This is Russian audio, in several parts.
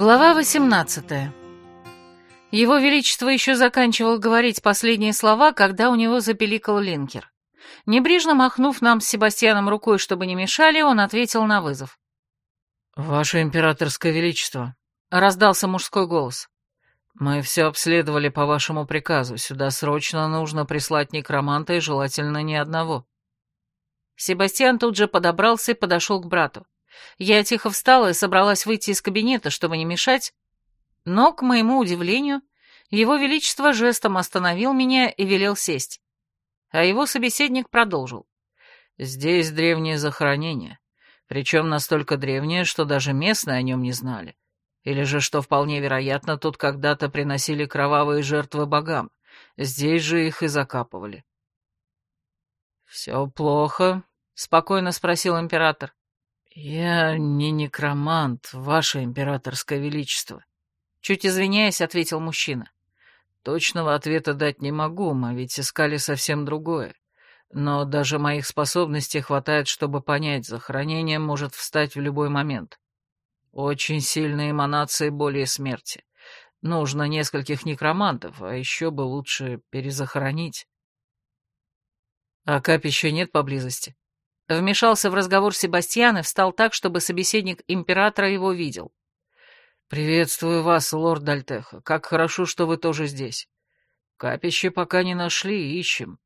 Глава 18 Его Величество еще заканчивал говорить последние слова, когда у него запеликал линкер. Небрежно махнув нам с Себастьяном рукой, чтобы не мешали, он ответил на вызов. «Ваше императорское величество», — раздался мужской голос. «Мы все обследовали по вашему приказу. Сюда срочно нужно прислать некроманта и желательно не одного». Себастьян тут же подобрался и подошел к брату. Я тихо встала и собралась выйти из кабинета, чтобы не мешать, но, к моему удивлению, его величество жестом остановил меня и велел сесть. А его собеседник продолжил. «Здесь древнее захоронение, причем настолько древнее, что даже местные о нем не знали. Или же, что вполне вероятно, тут когда-то приносили кровавые жертвы богам, здесь же их и закапывали». «Все плохо?» — спокойно спросил император. «Я не некромант, ваше императорское величество», — чуть извиняясь, ответил мужчина. «Точного ответа дать не могу, мы ведь искали совсем другое. Но даже моих способностей хватает, чтобы понять, захоронение может встать в любой момент. Очень сильные эманации боли и смерти. Нужно нескольких некромантов, а еще бы лучше перезахоронить». «А капища нет поблизости?» Вмешался в разговор Себастьян и встал так, чтобы собеседник императора его видел. «Приветствую вас, лорд Дальтеха. Как хорошо, что вы тоже здесь. Капище пока не нашли, ищем.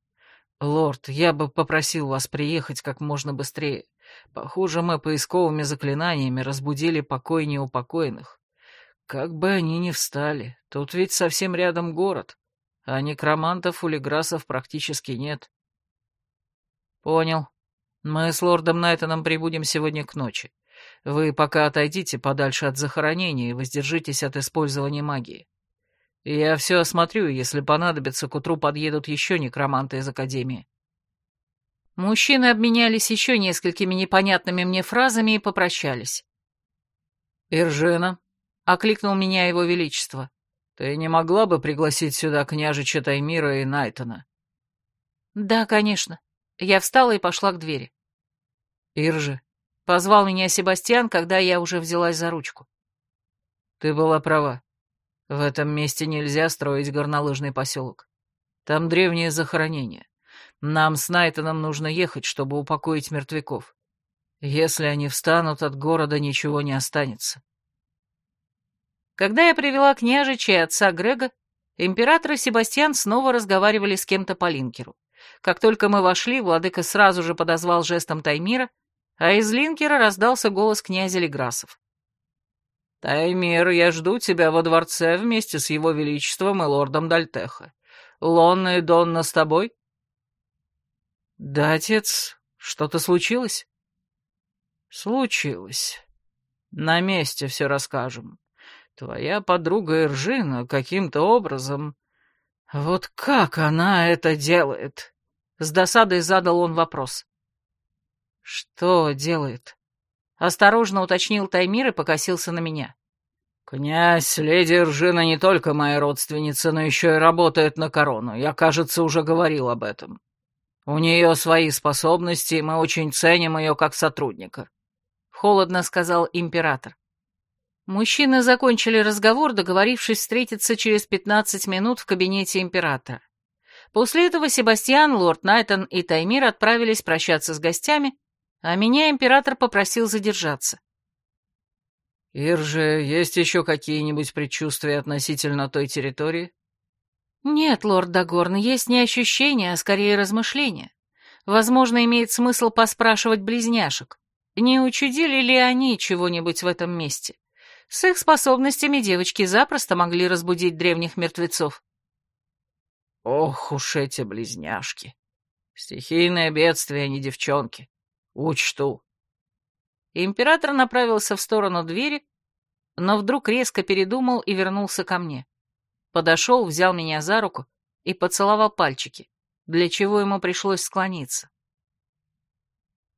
Лорд, я бы попросил вас приехать как можно быстрее. Похоже, мы поисковыми заклинаниями разбудили покой неупокоенных. Как бы они ни встали, тут ведь совсем рядом город, а некромантов у Леграсов практически нет». «Понял», мы с лордом Найтоном прибудем сегодня к ночи. Вы пока отойдите подальше от захоронения и воздержитесь от использования магии. Я все осмотрю, если понадобится, к утру подъедут еще некроманты из Академии». Мужчины обменялись еще несколькими непонятными мне фразами и попрощались. «Иржина», — окликнул меня его величество, — «ты не могла бы пригласить сюда княжича Таймира и Найтона?» «Да, конечно». Я встала и пошла к двери. «Иржи», — позвал меня Себастьян, когда я уже взялась за ручку. «Ты была права. В этом месте нельзя строить горнолыжный поселок. Там древнее захоронение. Нам с Найтоном нужно ехать, чтобы упокоить мертвяков. Если они встанут, от города ничего не останется». Когда я привела княжича и отца Грега, император и Себастьян снова разговаривали с кем-то по линкеру. Как только мы вошли, владыка сразу же подозвал жестом Таймира, а из линкера раздался голос князя Леграсов. «Таймир, я жду тебя во дворце вместе с его величеством и лордом Дальтеха. Лонна и Донна с тобой?» «Да, отец, что-то случилось?» «Случилось. На месте все расскажем. Твоя подруга Иржина каким-то образом... Вот как она это делает?» С досадой задал он вопрос. «Что делает?» Осторожно уточнил Таймир и покосился на меня. «Князь, леди Ржина не только моя родственница, но еще и работает на корону. Я, кажется, уже говорил об этом. У нее свои способности, и мы очень ценим ее как сотрудника», — холодно сказал император. Мужчины закончили разговор, договорившись встретиться через пятнадцать минут в кабинете императора. После этого Себастьян, лорд Найтон и Таймир отправились прощаться с гостями, а меня император попросил задержаться. «Ирже, есть еще какие-нибудь предчувствия относительно той территории?» «Нет, лорд Дагорн, есть не ощущения, а скорее размышления. Возможно, имеет смысл поспрашивать близняшек, не учудили ли они чего-нибудь в этом месте. С их способностями девочки запросто могли разбудить древних мертвецов». Ох уж эти близняшки. Стихийное бедствие, а не девчонки. Учту. Император направился в сторону двери, но вдруг резко передумал и вернулся ко мне. Подошел, взял меня за руку и поцеловал пальчики, для чего ему пришлось склониться.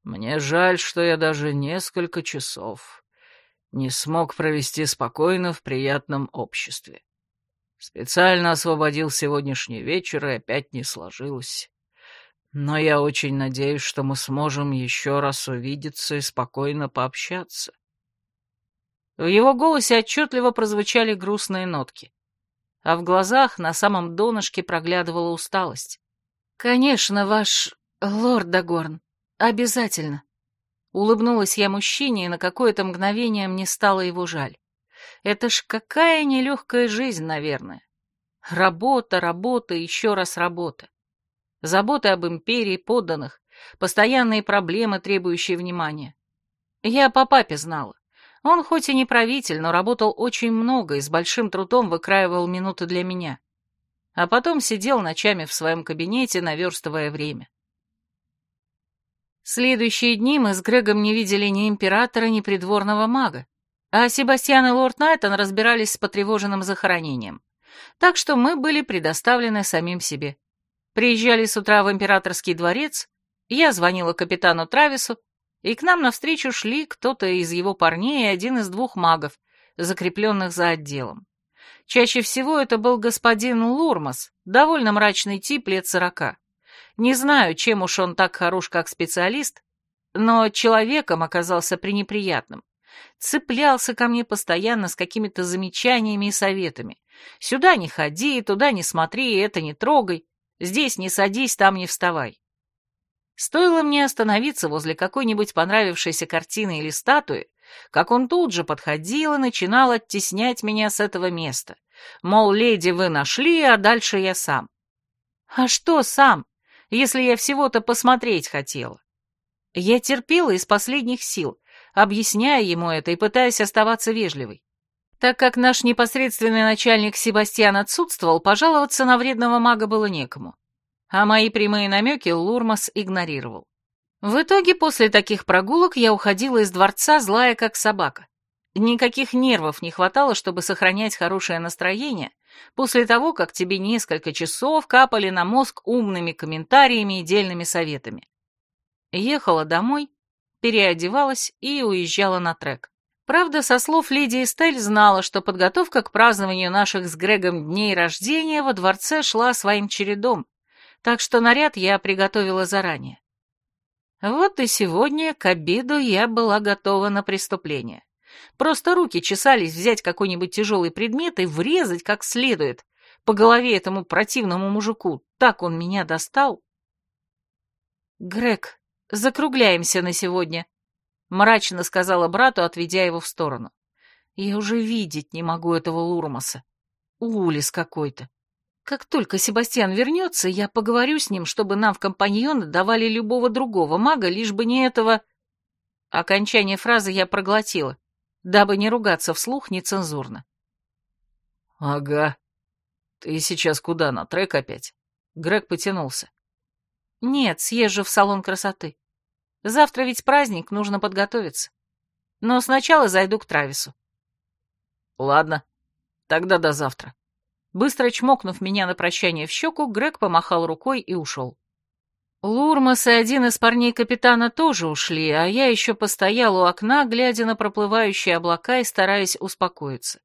Мне жаль, что я даже несколько часов не смог провести спокойно в приятном обществе. Специально освободил сегодняшний вечер, и опять не сложилось. Но я очень надеюсь, что мы сможем еще раз увидеться и спокойно пообщаться. В его голосе отчетливо прозвучали грустные нотки. А в глазах на самом донышке проглядывала усталость. «Конечно, ваш лорд Дагорн. Обязательно». Улыбнулась я мужчине, и на какое-то мгновение мне стало его жаль. Это ж какая нелегкая жизнь, наверное. Работа, работа, еще раз работа. Заботы об империи, подданных, постоянные проблемы, требующие внимания. Я по папе знала. Он хоть и не правитель, но работал очень много и с большим трудом выкраивал минуты для меня. А потом сидел ночами в своем кабинете, наверстывая время. Следующие дни мы с Грегом не видели ни императора, ни придворного мага, а Себастьян и лорд Найтон разбирались с потревоженным захоронением. Так что мы были предоставлены самим себе. Приезжали с утра в императорский дворец, я звонила капитану Травису, и к нам навстречу шли кто-то из его парней и один из двух магов, закрепленных за отделом. Чаще всего это был господин Лурмас, довольно мрачный тип лет сорока. Не знаю, чем уж он так хорош как специалист, но человеком оказался пренеприятным. Цеплялся ко мне постоянно с какими-то замечаниями и советами. Сюда не ходи, туда не смотри, это не трогай. Здесь не садись, там не вставай. Стоило мне остановиться возле какой-нибудь понравившейся картины или статуи, как он тут же подходил и начинал оттеснять меня с этого места. Мол, леди, вы нашли, а дальше я сам. А что сам, если я всего-то посмотреть хотела? Я терпела из последних сил, объясняя ему это и пытаясь оставаться вежливой. Так как наш непосредственный начальник Себастьян отсутствовал, пожаловаться на вредного мага было некому. А мои прямые намеки Лурмас игнорировал. В итоге после таких прогулок я уходила из дворца злая как собака. Никаких нервов не хватало, чтобы сохранять хорошее настроение после того, как тебе несколько часов капали на мозг умными комментариями и дельными советами. Ехала домой, переодевалась и уезжала на трек. Правда, со слов леди Эстель знала, что подготовка к празднованию наших с Грегом дней рождения во дворце шла своим чередом, так что наряд я приготовила заранее. Вот и сегодня к обеду я была готова на преступление. Просто руки чесались взять какой-нибудь тяжелый предмет и врезать как следует по голове этому противному мужику. Так он меня достал. «Грег, закругляемся на сегодня», — мрачно сказала брату, отведя его в сторону. «Я уже видеть не могу этого Лурмаса. Улис какой-то. Как только Себастьян вернется, я поговорю с ним, чтобы нам в компаньоны давали любого другого мага, лишь бы не этого...» Окончание фразы я проглотила, дабы не ругаться вслух нецензурно. «Ага. Ты сейчас куда, на трек опять?» Грег потянулся. «Нет, съезжу в салон красоты. Завтра ведь праздник, нужно подготовиться. Но сначала зайду к Травису. Ладно, тогда до завтра. Быстро чмокнув меня на прощание в щеку, Грег помахал рукой и ушел. Лурмас и один из парней капитана тоже ушли, а я еще постоял у окна, глядя на проплывающие облака и стараясь успокоиться.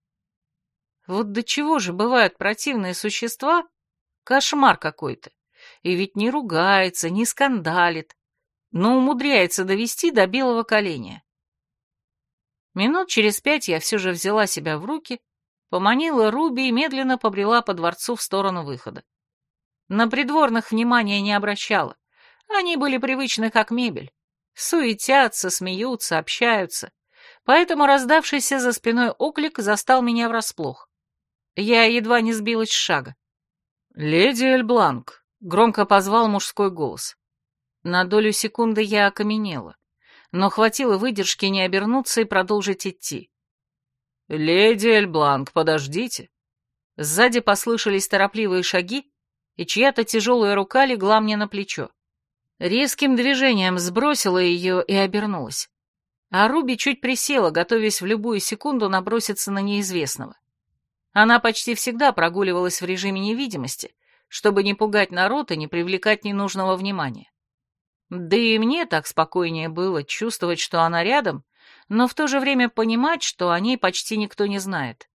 Вот до чего же бывают противные существа? Кошмар какой-то. И ведь не ругается, не скандалит, но умудряется довести до белого коленя. Минут через пять я все же взяла себя в руки, поманила Руби и медленно побрела по дворцу в сторону выхода. На придворных внимания не обращала. Они были привычны как мебель. Суетятся, смеются, общаются. Поэтому раздавшийся за спиной оклик застал меня врасплох. Я едва не сбилась с шага. «Леди Эльбланк», — громко позвал мужской голос. На долю секунды я окаменела, но хватило выдержки не обернуться и продолжить идти. «Леди Эльбланк, подождите!» Сзади послышались торопливые шаги, и чья-то тяжелая рука легла мне на плечо. Резким движением сбросила ее и обернулась. А Руби чуть присела, готовясь в любую секунду наброситься на неизвестного. Она почти всегда прогуливалась в режиме невидимости, чтобы не пугать народ и не привлекать ненужного внимания. Да и мне так спокойнее было чувствовать, что она рядом, но в то же время понимать, что о ней почти никто не знает.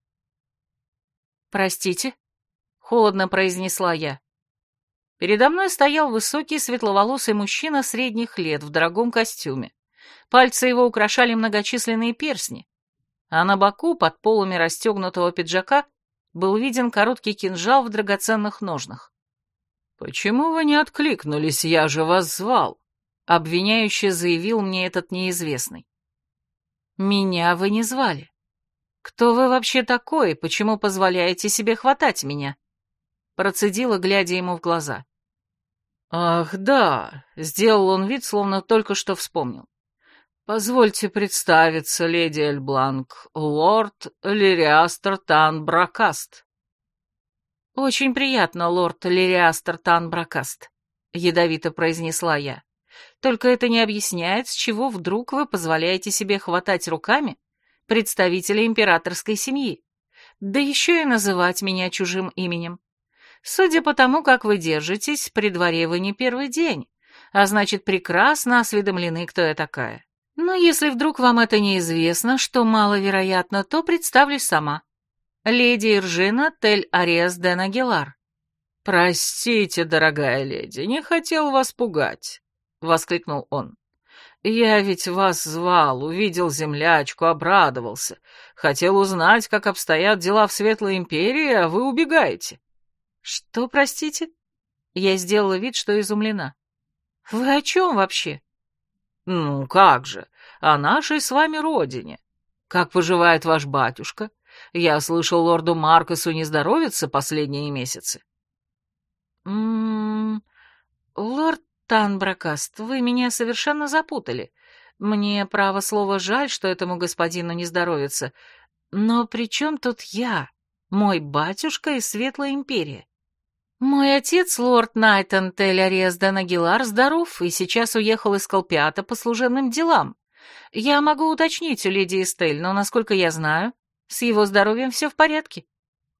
«Простите?» — холодно произнесла я. Передо мной стоял высокий светловолосый мужчина средних лет в дорогом костюме. Пальцы его украшали многочисленные перстни. а на боку под полами расстегнутого пиджака был виден короткий кинжал в драгоценных ножнах. «Почему вы не откликнулись? Я же вас звал!» — обвиняюще заявил мне этот неизвестный. «Меня вы не звали. Кто вы вообще такой почему позволяете себе хватать меня?» Процедила, глядя ему в глаза. «Ах, да!» — сделал он вид, словно только что вспомнил. «Позвольте представиться, леди Эльбланк, лорд Лириастер Тан Бракаст». «Очень приятно, лорд Лириастер Тан Бракаст», — ядовито произнесла я. «Только это не объясняет, с чего вдруг вы позволяете себе хватать руками представителя императорской семьи, да еще и называть меня чужим именем. Судя по тому, как вы держитесь, при дворе вы не первый день, а значит, прекрасно осведомлены, кто я такая. Но если вдруг вам это неизвестно, что маловероятно, то представлюсь сама. Леди Иржина Тель Ариас де Нагелар. «Простите, дорогая леди, не хотел вас пугать», — воскликнул он. «Я ведь вас звал, увидел землячку, обрадовался. Хотел узнать, как обстоят дела в Светлой Империи, а вы убегаете». «Что, простите?» Я сделала вид, что изумлена. «Вы о чем вообще?» «Ну, как же, о нашей с вами родине. Как поживает ваш батюшка? Я слышал, лорду Маркосу не здоровится последние месяцы». «М-м-м... Лорд Танбракаст, вы меня совершенно запутали. Мне, право слово, жаль, что этому господину не здоровится. Но при чем тут я, мой батюшка из Светлой Империи?» Мой отец, лорд Найтон Тель Арезда Нагилар, здоров и сейчас уехал из Колпиата по служебным делам. Я могу уточнить у леди Эстель, но, насколько я знаю, с его здоровьем все в порядке.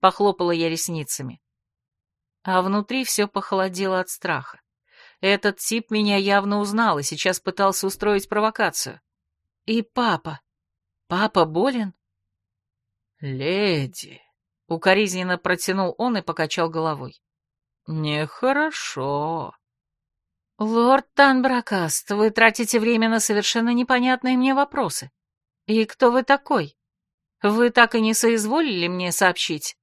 Похлопала я ресницами. А внутри все похолодело от страха. Этот тип меня явно узнал и сейчас пытался устроить провокацию. И папа. Папа болен? Леди. Укоризненно протянул он и покачал головой. «Нехорошо». «Лорд Танбракаст, вы тратите время на совершенно непонятные мне вопросы. И кто вы такой? Вы так и не соизволили мне сообщить?»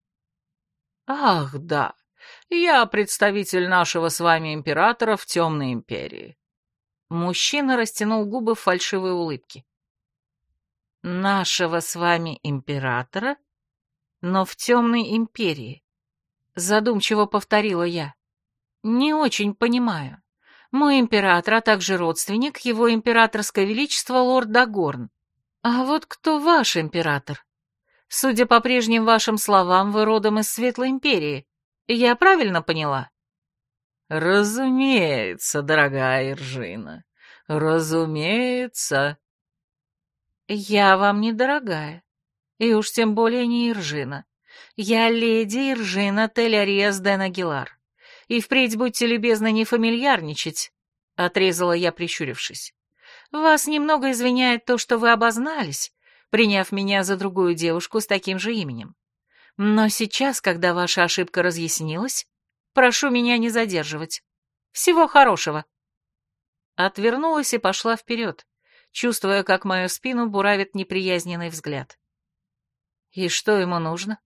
«Ах, да, я представитель нашего с вами императора в Темной Империи». Мужчина растянул губы в фальшивой улыбке. «Нашего с вами императора? Но в Темной Империи. Задумчиво повторила я. Не очень понимаю. Мой император, а также родственник, его императорское величество лорд Дагорн. А вот кто ваш император? Судя по прежним вашим словам, вы родом из Светлой Империи. Я правильно поняла? Разумеется, дорогая Иржина. Разумеется. Я вам не дорогая. И уж тем более не Иржина. Я леди Иржина Тель-Ариас Ден Агилар. И впредь будьте любезны не фамильярничать, — отрезала я, прищурившись. Вас немного извиняет то, что вы обознались, приняв меня за другую девушку с таким же именем. Но сейчас, когда ваша ошибка разъяснилась, прошу меня не задерживать. Всего хорошего. Отвернулась и пошла вперед, чувствуя, как мою спину буравит неприязненный взгляд. И что ему нужно?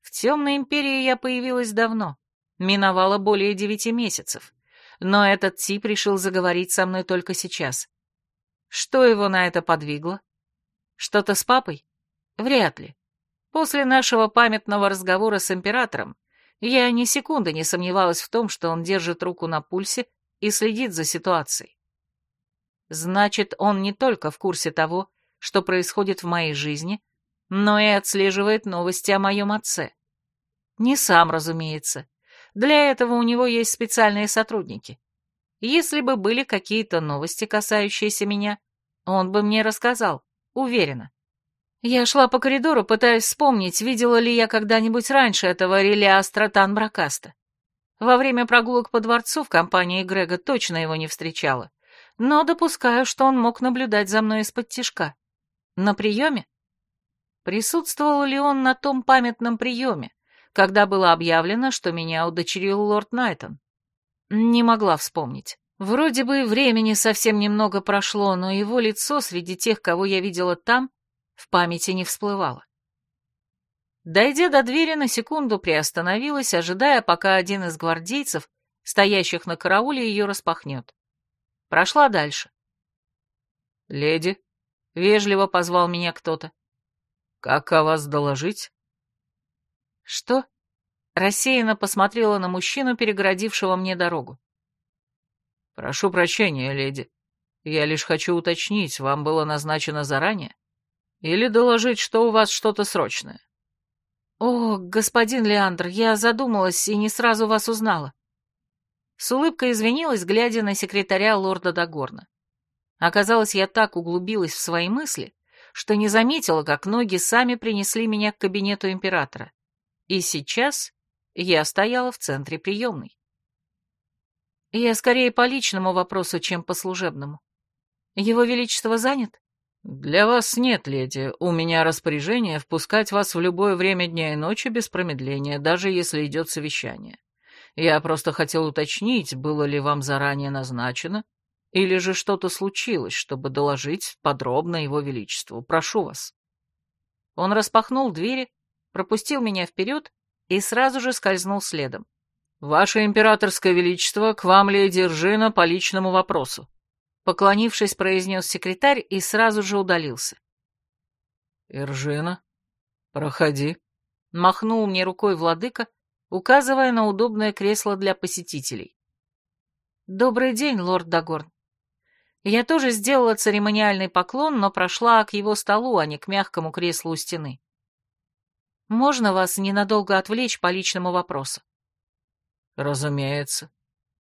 В темной империи я появилась давно, миновало более девяти месяцев, но этот тип решил заговорить со мной только сейчас. Что его на это подвигло? Что-то с папой? Вряд ли. После нашего памятного разговора с императором я ни секунды не сомневалась в том, что он держит руку на пульсе и следит за ситуацией. Значит, он не только в курсе того, что происходит в моей жизни, но и отслеживает новости о моем отце. Не сам, разумеется. Для этого у него есть специальные сотрудники. Если бы были какие-то новости, касающиеся меня, он бы мне рассказал, уверена. Я шла по коридору, пытаясь вспомнить, видела ли я когда-нибудь раньше этого Релиастра Танбракаста. Во время прогулок по дворцу в компании Грега точно его не встречала, но допускаю, что он мог наблюдать за мной из-под тишка. На приеме? Присутствовал ли он на том памятном приеме, когда было объявлено, что меня удочерил лорд Найтон. Не могла вспомнить. Вроде бы времени совсем немного прошло, но его лицо среди тех, кого я видела там, в памяти не всплывало. Дойдя до двери, на секунду приостановилась, ожидая, пока один из гвардейцев, стоящих на карауле, ее распахнет. Прошла дальше. «Леди», — вежливо позвал меня кто-то. «Как о вас доложить?» «Что?» — рассеянно посмотрела на мужчину, перегородившего мне дорогу. «Прошу прощения, леди. Я лишь хочу уточнить, вам было назначено заранее? Или доложить, что у вас что-то срочное?» «О, господин Леандр, я задумалась и не сразу вас узнала». С улыбкой извинилась, глядя на секретаря лорда Дагорна. Оказалось, я так углубилась в свои мысли, что не заметила, как ноги сами принесли меня к кабинету императора. И сейчас я стояла в центре приемной. Я скорее по личному вопросу, чем по служебному. Его Величество занят? «Для вас нет, леди. У меня распоряжение впускать вас в любое время дня и ночи без промедления, даже если идет совещание. Я просто хотел уточнить, было ли вам заранее назначено, или же что-то случилось, чтобы доложить подробно его величеству. Прошу вас». Он распахнул двери, пропустил меня вперед и сразу же скользнул следом. «Ваше императорское величество, к вам, леди Ржина, по личному вопросу». Поклонившись, произнес секретарь и сразу же удалился. «Иржина, проходи», — махнул мне рукой владыка, указывая на удобное кресло для посетителей. «Добрый день, лорд Дагорн». Я тоже сделала церемониальный поклон, но прошла к его столу, а не к мягкому креслу у стены. «Можно вас ненадолго отвлечь по личному вопросу?» «Разумеется.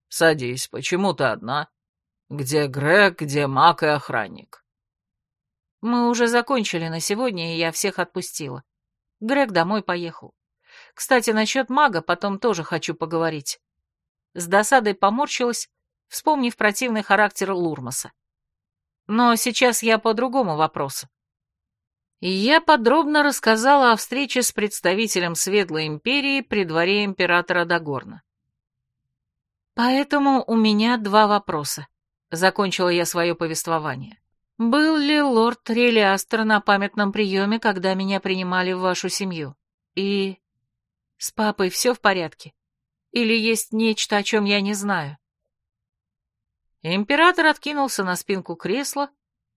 Садись, почему ты одна?» Где Грег, где Мак и охранник? Мы уже закончили на сегодня, и я всех отпустила. Грег домой поехал. Кстати, насчет мага потом тоже хочу поговорить. С досадой поморщилась, вспомнив противный характер Лурмаса. Но сейчас я по другому вопросу. Я подробно рассказала о встрече с представителем Светлой Империи при дворе императора Дагорна. Поэтому у меня два вопроса. Закончила я свое повествование. Был ли лорд Релиастер на памятном приеме, когда меня принимали в вашу семью? И... С папой все в порядке? Или есть нечто, о чем я не знаю? Император откинулся на спинку кресла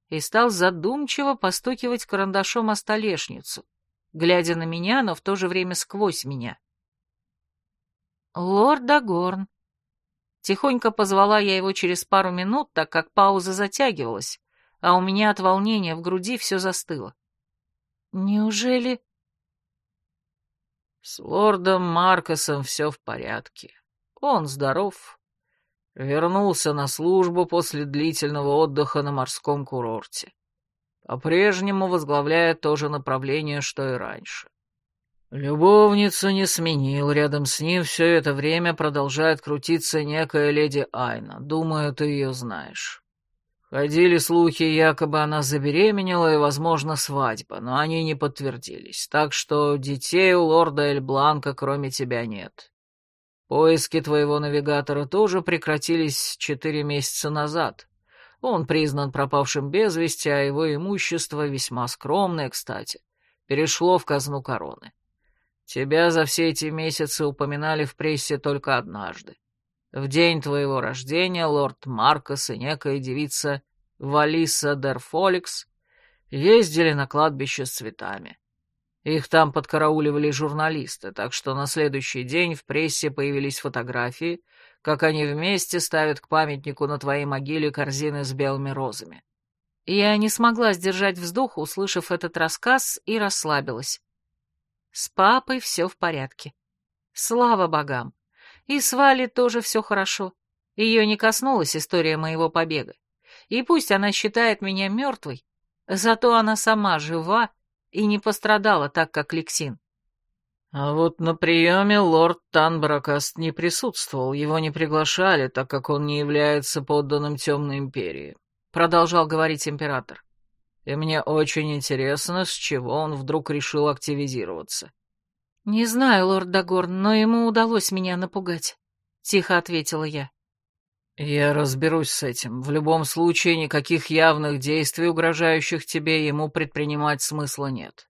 и стал задумчиво постукивать карандашом о столешницу, глядя на меня, но в то же время сквозь меня. «Лорд Дагорн, Тихонько позвала я его через пару минут, так как пауза затягивалась, а у меня от волнения в груди все застыло. Неужели... С лордом Маркосом все в порядке. Он здоров. Вернулся на службу после длительного отдыха на морском курорте. По-прежнему возглавляет то же направление, что и раньше. Любовницу не сменил, рядом с ним все это время продолжает крутиться некая леди Айна. Думаю, ты ее знаешь. Ходили слухи, якобы она забеременела и, возможно, свадьба, но они не подтвердились, так что детей у лорда Эльбланка кроме тебя нет. Поиски твоего навигатора тоже прекратились четыре месяца назад. Он признан пропавшим без вести, а его имущество, весьма скромное, кстати, перешло в казну короны. Тебя за все эти месяцы упоминали в прессе только однажды. В день твоего рождения лорд Маркос и некая девица Валиса Дерфоликс ездили на кладбище с цветами. Их там подкарауливали журналисты, так что на следующий день в прессе появились фотографии, как они вместе ставят к памятнику на твоей могиле корзины с белыми розами. Я не смогла сдержать вздох, услышав этот рассказ, и расслабилась. С папой все в порядке. Слава богам. И с Валей тоже все хорошо. Ее не коснулась история моего побега. И пусть она считает меня мертвой, зато она сама жива и не пострадала так, как Лексин. А вот на приеме лорд Танбракаст не присутствовал, его не приглашали, так как он не является подданным Темной Империи, продолжал говорить император и мне очень интересно, с чего он вдруг решил активизироваться. «Не знаю, лорд Дагорн, но ему удалось меня напугать», — тихо ответила я. «Я разберусь с этим. В любом случае, никаких явных действий, угрожающих тебе, ему предпринимать смысла нет.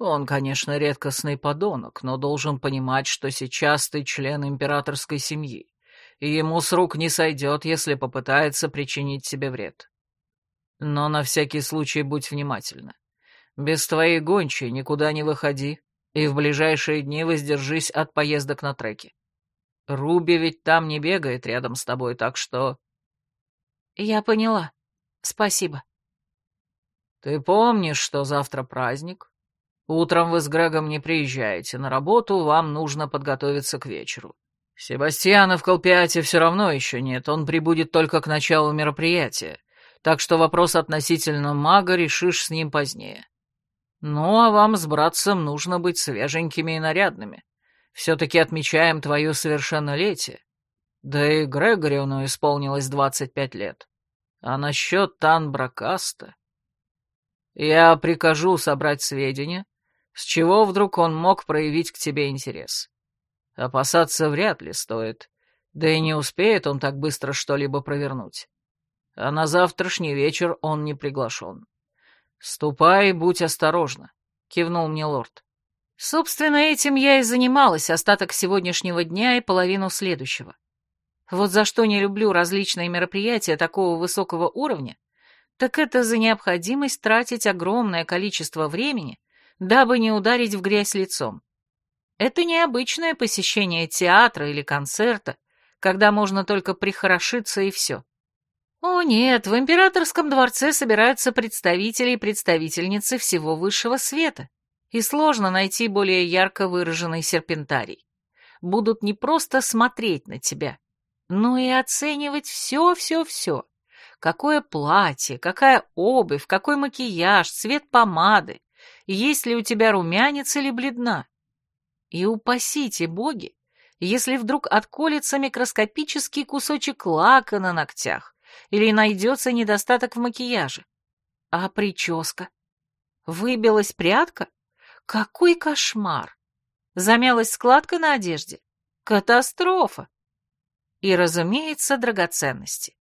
Он, конечно, редкостный подонок, но должен понимать, что сейчас ты член императорской семьи, и ему с рук не сойдет, если попытается причинить тебе вред. Но на всякий случай будь внимательна. Без твоей гончей никуда не выходи, и в ближайшие дни воздержись от поездок на треке. Руби ведь там не бегает рядом с тобой, так что...» «Я поняла. Спасибо». «Ты помнишь, что завтра праздник? Утром вы с Грегом не приезжаете на работу, вам нужно подготовиться к вечеру. Себастьяна в Колпиате все равно еще нет, он прибудет только к началу мероприятия, так что вопрос относительно мага решишь с ним позднее. Ну, а вам с братцем нужно быть свеженькими и нарядными. Все-таки отмечаем твое совершеннолетие. Да и Грегориону исполнилось двадцать пять лет. А насчет Танбракаста... Я прикажу собрать сведения, с чего вдруг он мог проявить к тебе интерес. Опасаться вряд ли стоит, да и не успеет он так быстро что-либо провернуть. А на завтрашний вечер он не приглашен. Ступай, будь осторожна, — кивнул мне лорд. Собственно, этим я и занималась остаток сегодняшнего дня и половину следующего. Вот за что не люблю различные мероприятия такого высокого уровня, так это за необходимость тратить огромное количество времени, дабы не ударить в грязь лицом. Это необычное посещение театра или концерта, когда можно только прихорошиться и все. О нет, в императорском дворце собираются представители и представительницы всего высшего света и сложно найти более ярко выраженный серпентарий. Будут не просто смотреть на тебя, но и оценивать все-все-все. Какое платье, какая обувь, какой макияж, цвет помады, есть ли у тебя румянец или бледна. И упасите боги, если вдруг отколется микроскопический кусочек лака на ногтях или найдется недостаток в макияже. А прическа? Выбилась прядка? Какой кошмар! Замялась складка на одежде. Катастрофа! И, разумеется, драгоценности.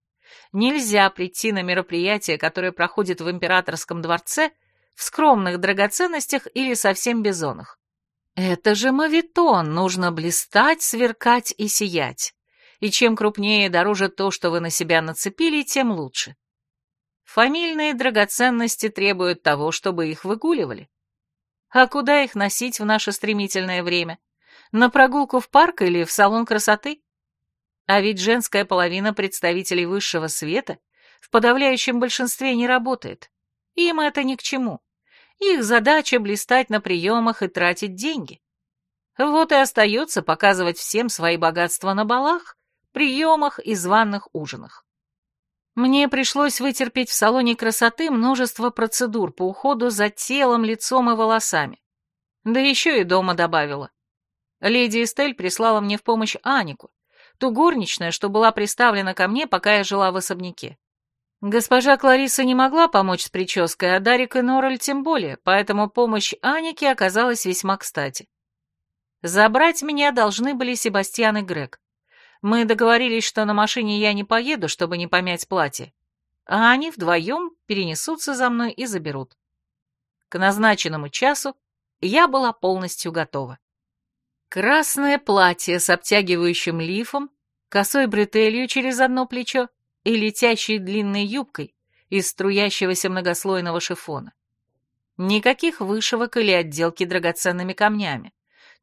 Нельзя прийти на мероприятие, которое проходит в императорском дворце, в скромных драгоценностях или совсем бизонах. Это же мавитон, нужно блистать, сверкать и сиять. И чем крупнее и дороже то, что вы на себя нацепили, тем лучше. Фамильные драгоценности требуют того, чтобы их выгуливали. А куда их носить в наше стремительное время? На прогулку в парк или в салон красоты? А ведь женская половина представителей высшего света в подавляющем большинстве не работает. Им это ни к чему. Их задача блистать на приемах и тратить деньги. Вот и остается показывать всем свои богатства на балах, приемах и званных ужинах. Мне пришлось вытерпеть в салоне красоты множество процедур по уходу за телом, лицом и волосами. Да еще и дома добавила. Леди Эстель прислала мне в помощь Анику, ту горничную, что была приставлена ко мне, пока я жила в особняке. Госпожа Клариса не могла помочь с прической, а Дарик и Норрель тем более, поэтому помощь Анике оказалась весьма кстати. Забрать меня должны были Себастьян и Грег. Мы договорились, что на машине я не поеду, чтобы не помять платье, а они вдвоем перенесутся за мной и заберут. К назначенному часу я была полностью готова. Красное платье с обтягивающим лифом, косой бретелью через одно плечо и летящей длинной юбкой из струящегося многослойного шифона. Никаких вышивок или отделки драгоценными камнями,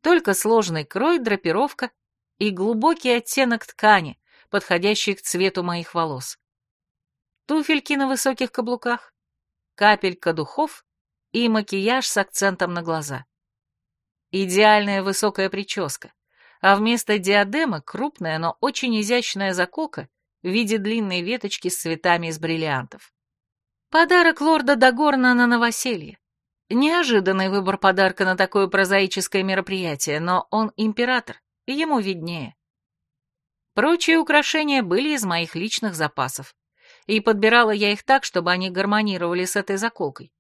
только сложный крой, драпировка и глубокий оттенок ткани, подходящий к цвету моих волос. Туфельки на высоких каблуках, капелька духов и макияж с акцентом на глаза. Идеальная высокая прическа, а вместо диадемы крупная, но очень изящная заколка в виде длинной веточки с цветами из бриллиантов. Подарок лорда Дагорна на новоселье. Неожиданный выбор подарка на такое прозаическое мероприятие, но он император, Ему виднее. Прочие украшения были из моих личных запасов, и подбирала я их так, чтобы они гармонировали с этой заколкой.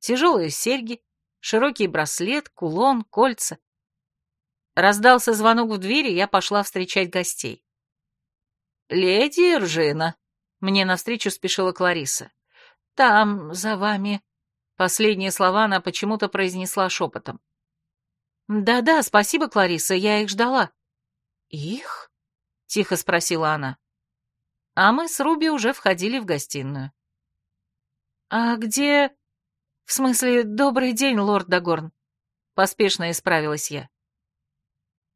Тяжелые серьги, широкий браслет, кулон, кольца. Раздался звонок в двери, я пошла встречать гостей. «Леди Ржина», — мне навстречу спешила Клариса. «Там, за вами...» Последние слова она почему-то произнесла шепотом. «Да-да, спасибо, Клариса, я их ждала». «Их?» — тихо спросила она. А мы с Руби уже входили в гостиную. «А где...» «В смысле, добрый день, лорд Дагорн», — поспешно исправилась я.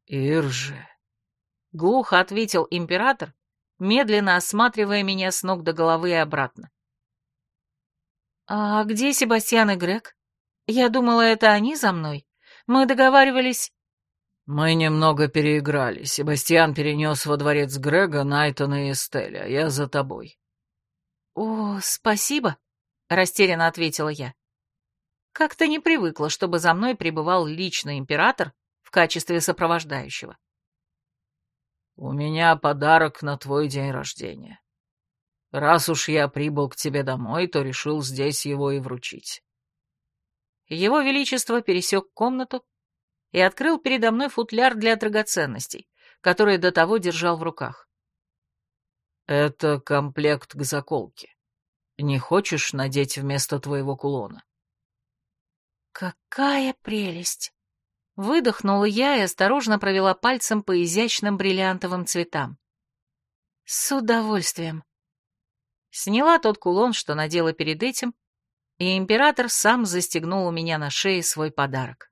«Ирже», — глухо ответил император, медленно осматривая меня с ног до головы и обратно. «А где Себастьян и Грег? Я думала, это они за мной. Мы договаривались...» «Мы немного переиграли. Себастьян перенес во дворец Грега, Найтона и Эстеля. Я за тобой». «О, спасибо», — растерянно ответила я. Как-то не привыкла, чтобы за мной пребывал лично император в качестве сопровождающего. «У меня подарок на твой день рождения. Раз уж я прибыл к тебе домой, то решил здесь его и вручить». Его Величество пересек комнату и открыл передо мной футляр для драгоценностей, который до того держал в руках. «Это комплект к заколке. Не хочешь надеть вместо твоего кулона?» «Какая прелесть!» Выдохнула я и осторожно провела пальцем по изящным бриллиантовым цветам. «С удовольствием!» Сняла тот кулон, что надела перед этим, и император сам застегнул у меня на шее свой подарок.